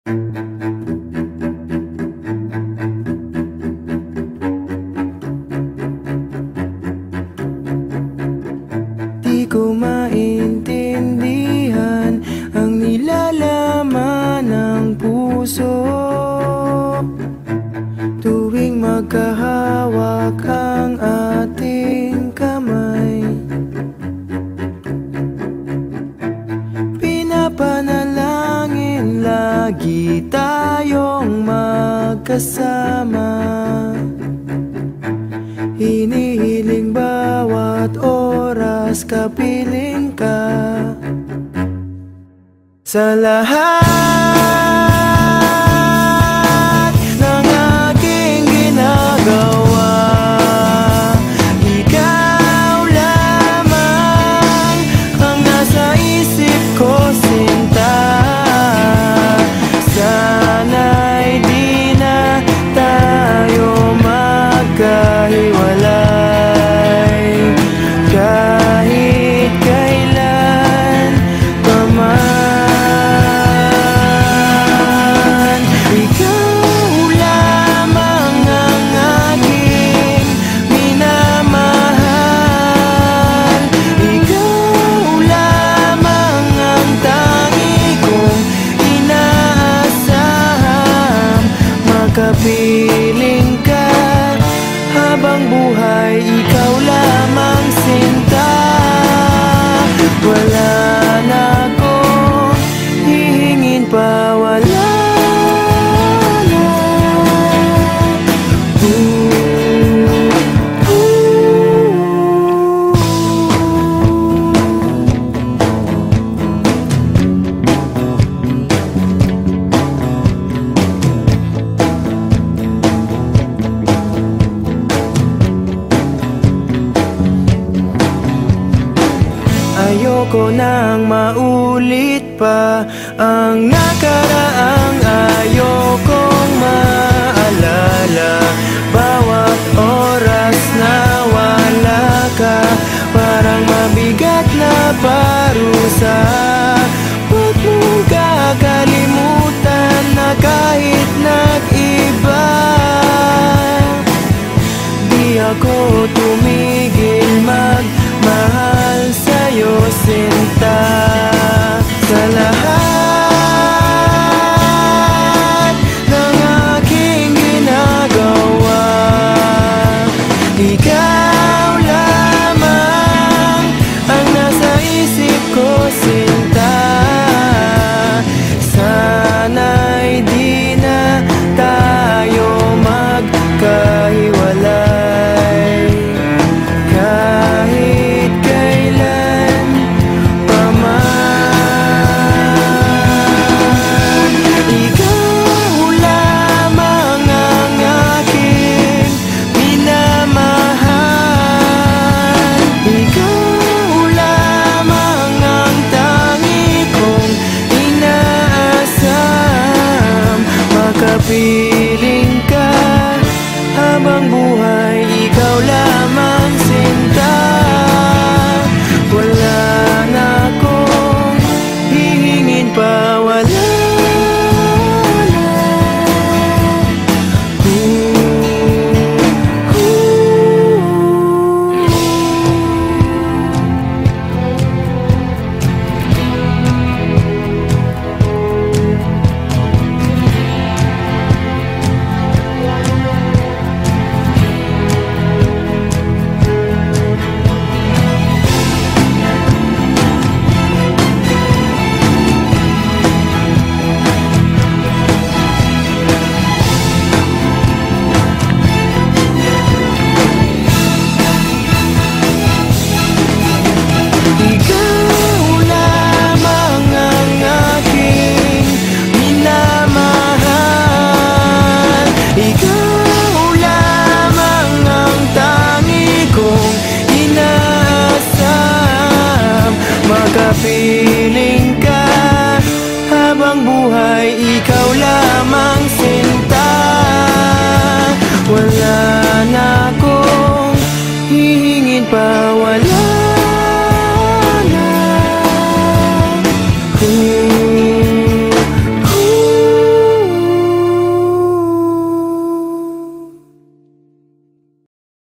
Di ko ang nilalaman puso. Tuwing magkahal Tayong magkasama. Hinihiling bawat oras kapiling ka Sa lahat. 放不 Ayoko nang maulit pa. Ang nakaraang ayokong maalala Bawat oras na wala ka Parang mabigat na parusa. Huwag mong kakalimutan na kahit nag-iba Di ako be go